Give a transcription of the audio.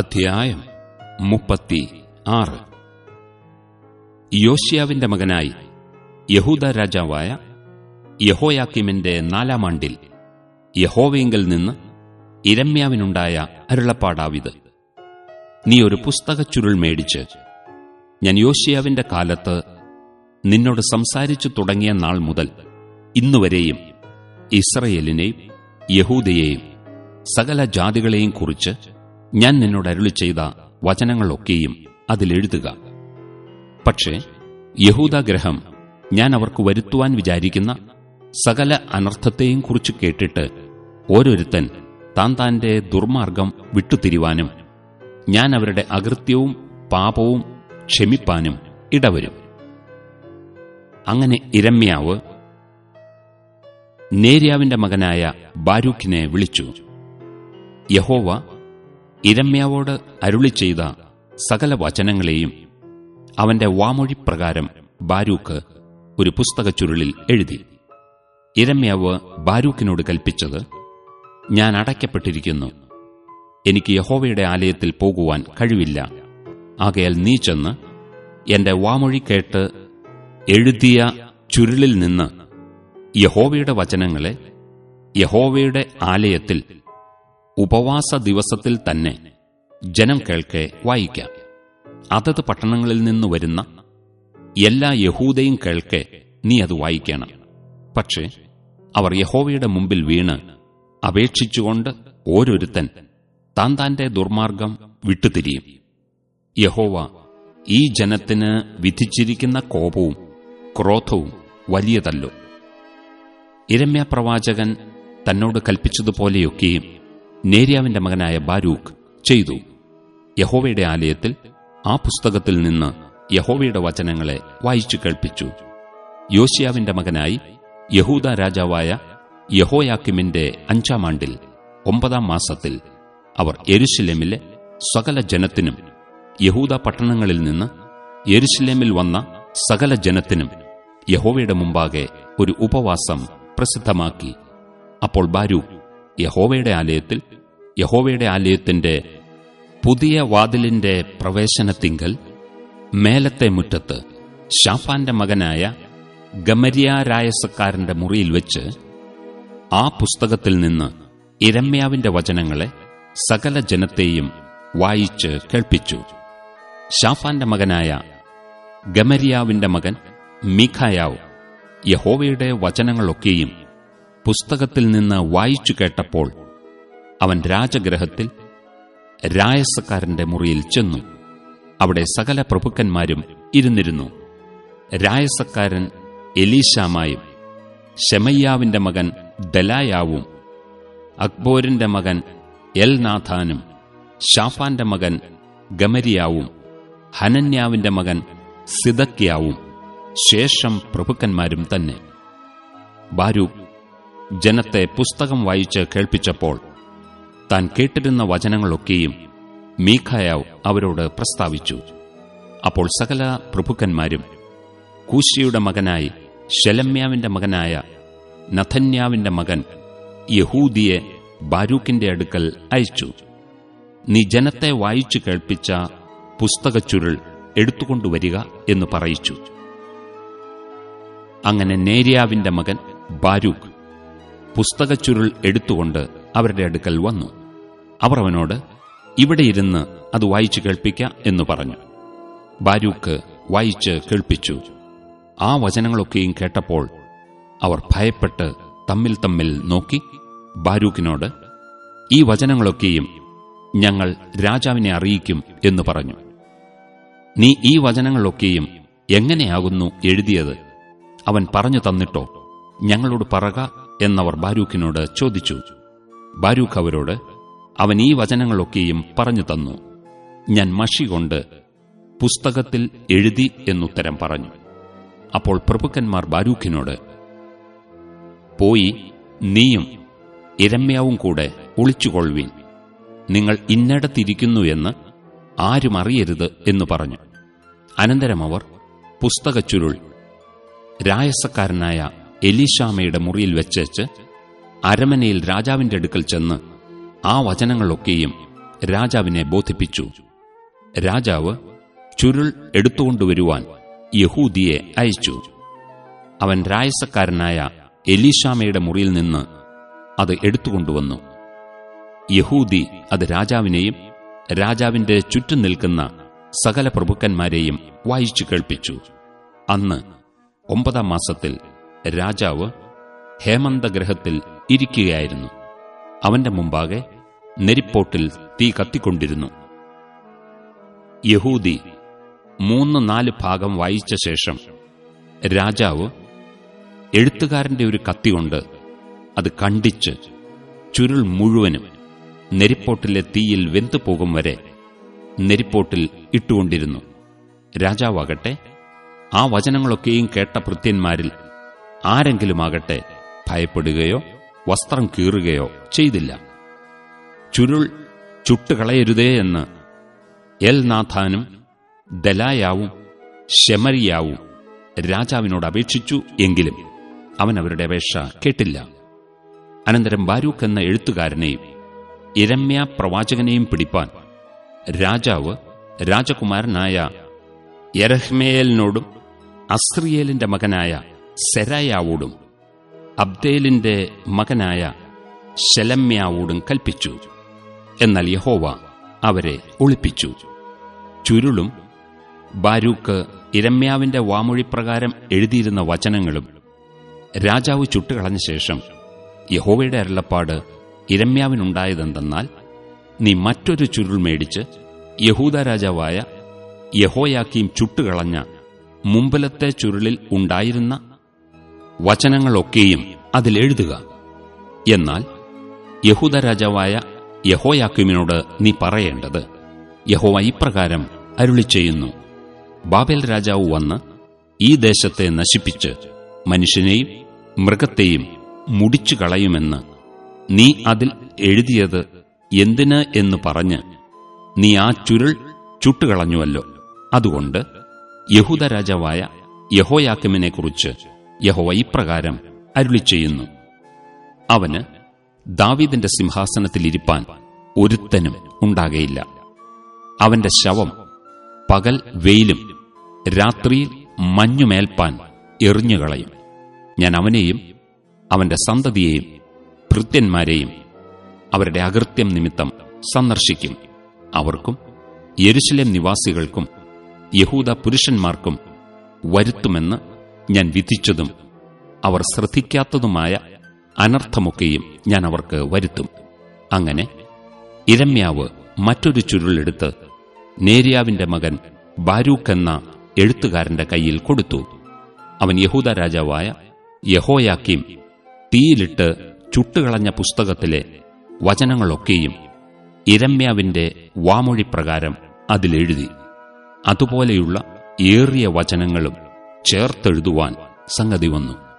അധ്യായം മുപ്പത്തി ആറ് യോഷ്യാവിന്റെ മകനായി യഹൂദ രാജാവായ യഹോയാക്കിമിന്റെ നാലാം ആണ്ടിൽ യഹോവയെങ്കിൽ നിന്ന് ഇരമ്യാവിനുണ്ടായ അരുളപ്പാടാവിത്. നീ ഒരു പുസ്തക ചുരുൾ മേടിച്ച് ഞാൻ യോഷ്യാവിന്റെ കാലത്ത് നിന്നോട് സംസാരിച്ചു തുടങ്ങിയ നാൾ മുതൽ ഇന്നുവരെയും ഇസ്രയേലിനെയും യഹൂദയെയും സകല ജാതികളെയും കുറിച്ച് ഞാൻ നിന്നോട് അരുളി ചെയ്ത വചനങ്ങളൊക്കെയും അതിലെഴുതുക. പക്ഷേ യഹൂദാഗ്രഹം ഞാൻ അവർക്ക് വരുത്തുവാൻ വിചാരിക്കുന്ന സകല അനർത്ഥത്തെയും കുറിച്ച് കേട്ടിട്ട് ഓരോരുത്തൻ താൻ താന്റെ ദുർമാർഗം വിട്ടുതിരിവാനും ഞാൻ അവരുടെ അകൃത്യവും പാപവും ക്ഷമിപ്പാനും ഇടവരും. അങ്ങനെ ഇരമ്യാവ് നേര്യാവിന്റെ മകനായ ബാരൂഖിനെ വിളിച്ചു. യഹോവ ഇരമ്യാവോട് അരുളി ചെയ്ത സകല വചനങ്ങളെയും അവന്റെ വാമൊഴി പ്രകാരം ബാരൂക്ക് ഒരു പുസ്തക ചുരുളിൽ എഴുതി. ഇരമ്യാവ് ബാരൂക്കിനോട് കൽപ്പിച്ചത് ഞാൻ അടയ്ക്കപ്പെട്ടിരിക്കുന്നു. എനിക്ക് യഹോവയുടെ ആലയത്തിൽ പോകുവാൻ കഴിവില്ല. ആകയാൽ നീ ചെന്ന് എന്റെ വാമൊഴി കേട്ട് എഴുതിയ ചുരുളിൽ നിന്ന് യഹോവയുടെ വചനങ്ങളെ യഹോവയുടെ ആലയത്തിൽ ഉപവാസ ദിവസത്തിൽ തന്നെ ജനം കേൾക്കെ വായിക്കാം. അതത് പട്ടണങ്ങളിൽ നിന്ന് വരുന്ന എല്ലാ യഹൂദയും കേൾക്കെ നീ അത് വായിക്കണം. പക്ഷേ അവർ യഹോവയുടെ മുമ്പിൽ വീണ് അപേക്ഷിച്ചുകൊണ്ട് ഓരോരുത്തൻ താൻ താന്റെ ദുർമാർഗം വിട്ടുതിരിയും. യഹോവ ഈ ജനത്തിന് വിധിച്ചിരിക്കുന്ന കോപവും ക്രോധവും വലിയതല്ലോ. ഇരമ്യ പ്രവാചകൻ തന്നോട് കൽപ്പിച്ചതുപോലെയൊക്കെയും നേര്യാവിന്റെ മകനായ ബാരൂഖ് ചെയ്തു. യഹോവയുടെ ആലയത്തിൽ ആ പുസ്തകത്തിൽ നിന്ന് യഹോവയുടെ വചനങ്ങളെ വായിച്ചു കേൾപ്പിച്ചു. യോശിയാവിന്റെ മകനായി യഹൂദ രാജാവായ യഹോയാക്കിമിന്റെ അഞ്ചാം ആണ്ടിൽ ഒമ്പതാം മാസത്തിൽ അവർ എരുശിലേമിലെ സകല ജനത്തിനും യഹൂദ പട്ടണങ്ങളിൽ നിന്ന് എരുശിലേമിൽ വന്ന സകല ജനത്തിനും യഹോവയുടെ മുമ്പാകെ ഒരു ഉപവാസം പ്രസിദ്ധമാക്കി. അപ്പോൾ ബാരു യഹോവയുടെ ആലയത്തിൽ യഹോവയുടെ ആലയത്തിന്റെ പുതിയ വാതിലിന്റെ പ്രവേശനത്തിങ്കൽ മേലത്തെ മുറ്റത്ത് ഷാഫാന്റെ മകനായ ഗമര്യാരായസക്കാരന്റെ മുറിയിൽ വെച്ച് ആ പുസ്തകത്തിൽ നിന്ന് ഇരമ്യാവിന്റെ വചനങ്ങളെ സകല ജനത്തെയും വായിച്ച് കേൾപ്പിച്ചു. ഷാഫാന്റെ മകനായ ഗമരിയാവിന്റെ മകൻ മീഖായാവ് യഹോവയുടെ വചനങ്ങളൊക്കെയും പുസ്തകത്തിൽ നിന്ന് വായിച്ചു കേട്ടപ്പോൾ അവൻ രാജഗ്രഹത്തിൽ രായസക്കാരന്റെ മുറിയിൽ ചെന്നു. അവിടെ സകല പ്രഭുക്കന്മാരും ഇരുന്നിരുന്നു. രായസക്കാരൻ എലീശാമായും ഷെമയ്യാവിന്റെ മകൻ ദലായാവും അക്ബോരിന്റെ മകൻ എൽനാഥാനും ഷാഫാന്റെ മകൻ ഗമരിയാവും ഹനന്യാവിന്റെ മകൻ സിദക്യാവും ശേഷം പ്രഭുക്കന്മാരും തന്നെ. ബാരൂഖ് ജനത്തെ പുസ്തകം വായിച്ച് കേൾപ്പിച്ചപ്പോൾ താൻ കേട്ടിരുന്ന വചനങ്ങളൊക്കെയും മീഖായാവ് അവരോട് പ്രസ്താവിച്ചു. അപ്പോൾ സകല പ്രഭുക്കന്മാരും കൂശിയുടെ മകനായി ശലമ്യാവിന്റെ മകനായ നഥന്യാവിന്റെ മകൻ യഹൂദിയെ ബാരൂക്കിന്റെ അടുക്കൽ അയച്ചു. നീ ജനത്തെ വായിച്ചു കേൾപ്പിച്ച പുസ്തകച്ചുരുൾ എടുത്തുകൊണ്ടുവരിക എന്ന് പറയിച്ചു. അങ്ങനെ നേര്യാവിന്റെ മകൻ ബാരൂഖ് പുസ്തകച്ചുരുൾ എടുത്തുകൊണ്ട് അവരുടെ അടുക്കൽ വന്നു. അവർ അവനോട് ഇവിടെ ഇരുന്ന് അത് വായിച്ചു കേൾപ്പിക്ക എന്ന് പറഞ്ഞു. ബാരൂക്ക് വായിച്ച് കേൾപ്പിച്ചു. ആ വചനങ്ങളൊക്കെയും കേട്ടപ്പോൾ അവർ ഭയപ്പെട്ട് തമ്മിൽ തമ്മിൽ നോക്കി. ബാരൂക്കിനോട് ഈ വചനങ്ങളൊക്കെയും ഞങ്ങൾ രാജാവിനെ അറിയിക്കും എന്ന് പറഞ്ഞു. നീ ഈ വചനങ്ങളൊക്കെയും എങ്ങനെയാകുന്നു എഴുതിയത്? അവൻ പറഞ്ഞു തന്നിട്ടോ ഞങ്ങളോട് പറക എന്നവർ ബാരൂഖിനോട് ചോദിച്ചു. ബാരൂഖ് അവരോട് അവൻ ഈ വചനങ്ങളൊക്കെയും പറഞ്ഞു തന്നു. ഞാൻ മഷി കൊണ്ട് പുസ്തകത്തിൽ എഴുതി എന്നുത്തരം പറഞ്ഞു. അപ്പോൾ പ്രഭുക്കന്മാർ ബാരൂഖിനോട് പോയി നീയും ഇരമ്യാവും കൂടെ ഒളിച്ചുകൊള്ളുവിൻ. നിങ്ങൾ ഇന്നടത്തിരിക്കുന്നു എന്ന് ആരും അറിയരുത് എന്ന് പറഞ്ഞു. അനന്തരം അവർ പുസ്തകച്ചുരുൾ രായസക്കാരനായ എലീഷാമയുടെ മുറിയിൽ വെച്ചേച്ച് അരമനയിൽ രാജാവിന്റെ അടുക്കൽ ചെന്ന് ആ വചനങ്ങളൊക്കെയും രാജാവിനെ ബോധിപ്പിച്ചു. രാജാവ് ചുരുൾ എടുത്തുകൊണ്ടുവരുവാൻ യഹൂദിയെ അയച്ചു. അവൻ രായസക്കാരനായ എലീഷാമയുടെ മുറിയിൽ നിന്ന് അത് എടുത്തുകൊണ്ടുവന്നു. യഹൂദി അത് രാജാവിനെയും രാജാവിന്റെ ചുറ്റും നിൽക്കുന്ന സകല പ്രഭുക്കന്മാരെയും വായിച്ചു കേൾപ്പിച്ചു. അന്ന് ഒമ്പതാം മാസത്തിൽ രാജാവ് ഹേമന്തഗ്രഹത്തിൽ ഇരിക്കുകയായിരുന്നു. അവന്റെ മുമ്പാകെ നെരിപ്പോട്ടിൽ തീ കത്തിക്കൊണ്ടിരുന്നു. യഹൂദി മൂന്ന് നാല് ഭാഗം വായിച്ച ശേഷം രാജാവ് എഴുത്തുകാരന്റെ ഒരു കത്തിയുണ്ട് അത് കണ്ടിച്ച് ചുരുൾ മുഴുവനും നെരിപ്പോട്ടിലെ തീയിൽ വെന്തുപോകും വരെ നെരിപ്പോട്ടിൽ ഇട്ടുകൊണ്ടിരുന്നു. രാജാവാകട്ടെ ആ വചനങ്ങളൊക്കെയും കേട്ട ഭൃത്യന്മാരിൽ ആരെങ്കിലുമാകട്ടെ ഭയപ്പെടുകയോ വസ്ത്രം കീറുകയോ ചെയ്തില്ല. ചുരുൾ ചുട്ടുകളയരുതേ എന്ന് എൽനാഥാനും ദലായാവും ശമരിയാവും രാജാവിനോട് അപേക്ഷിച്ചു എങ്കിലും അവൻ അവരുടെ അപേക്ഷ കേട്ടില്ല. അനന്തരം ബാരൂഖ് എന്ന എഴുത്തുകാരനെയും ഇരമ്യ പ്രവാചകനെയും പിടിപ്പാൻ രാജാവ് രാജകുമാരനായ യരഹ്മേലിനോടും അസ്രിയേലിന്റെ മകനായ സെരായാവോടും അബ്ദേലിന്റെ മകനായ ശലമ്യാവോടും കൽപ്പിച്ചു. എന്നാൽ യഹോവ അവരെ ഒളിപ്പിച്ചു. ചുരുളും ബാരൂക്ക് ഇരമ്യാവിന്റെ വാമൊഴിപ്രകാരം എഴുതിയിരുന്ന വചനങ്ങളും രാജാവ് ചുട്ടുകളഞ്ഞ ശേഷം യഹോവയുടെ അരുളപ്പാട് ഇരമ്യാവിനുണ്ടായതെന്തെന്നാൽ നീ മറ്റൊരു ചുരുൾ മേടിച്ച് യഹൂദ രാജാവായ യഹോയാക്കീം ചുട്ടുകളഞ്ഞ മുമ്പിലത്തെ ചുരുളിൽ ഉണ്ടായിരുന്ന വചനങ്ങളൊക്കെയും അതിലെഴുതുക എന്നാൽ യഹൂദ യഹോയാക്കിമിനോട് നീ പറയേണ്ടത് യഹോവ ഇപ്രകാരം അരുളി ചെയ്യുന്നു. ബാബേൽ രാജാവ് വന്ന് ഈ ദേശത്തെ നശിപ്പിച്ച് മനുഷ്യനെയും മൃഗത്തെയും മുടിച്ചു കളയുമെന്ന് നീ അതിൽ എഴുതിയത് എന്തിന് എന്ന് പറഞ്ഞ് നീ ആ ചുരുൾ ചുട്ടുകളഞ്ഞുവല്ലോ. അതുകൊണ്ട് യഹൂദ രാജാവായ യഹോയാക്കിമിനെക്കുറിച്ച് യഹോവ ഇപ്രകാരം അരുളി ചെയ്യുന്നു അവന് ദാവീദിന്റെ സിംഹാസനത്തിലിരിപ്പാൻ ഒരുത്തനും ഉണ്ടാകയില്ല. അവന്റെ ശവം പകൽ വെയിലും രാത്രിയിൽ മഞ്ഞുമേൽപ്പാൻ എറിഞ്ഞുകളയും. ഞാൻ അവനെയും അവന്റെ സന്തതിയെയും ഭൃത്യന്മാരെയും അവരുടെ അകൃത്യം നിമിത്തം സന്ദർശിക്കും. അവർക്കും യെരുശലേം നിവാസികൾക്കും യഹൂദ പുരുഷന്മാർക്കും വരുത്തുമെന്ന് ഞാൻ വിധിച്ചതും അവർ ശ്രദ്ധിക്കാത്തതുമായ അനർത്ഥമൊക്കെയും ഞാൻ അവർക്ക് വരുത്തും. അങ്ങനെ ഇരമ്യാവ് മറ്റൊരു ചുരുളെടുത്ത് നേര്യാവിന്റെ മകൻ ബാരൂഖ് എന്ന എഴുത്തുകാരന്റെ കയ്യിൽ കൊടുത്തു. അവൻ യഹൂദ രാജാവായ യഹോയാക്കിം തീയിലിട്ട് ചുട്ടുകളഞ്ഞ പുസ്തകത്തിലെ വചനങ്ങളൊക്കെയും ഇരമ്യാവിന്റെ വാമൊഴിപ്രകാരം അതിലെഴുതി. അതുപോലെയുള്ള ഏറിയ വചനങ്ങളും ചേർത്തെഴുതുവാൻ സംഗതി വന്നു.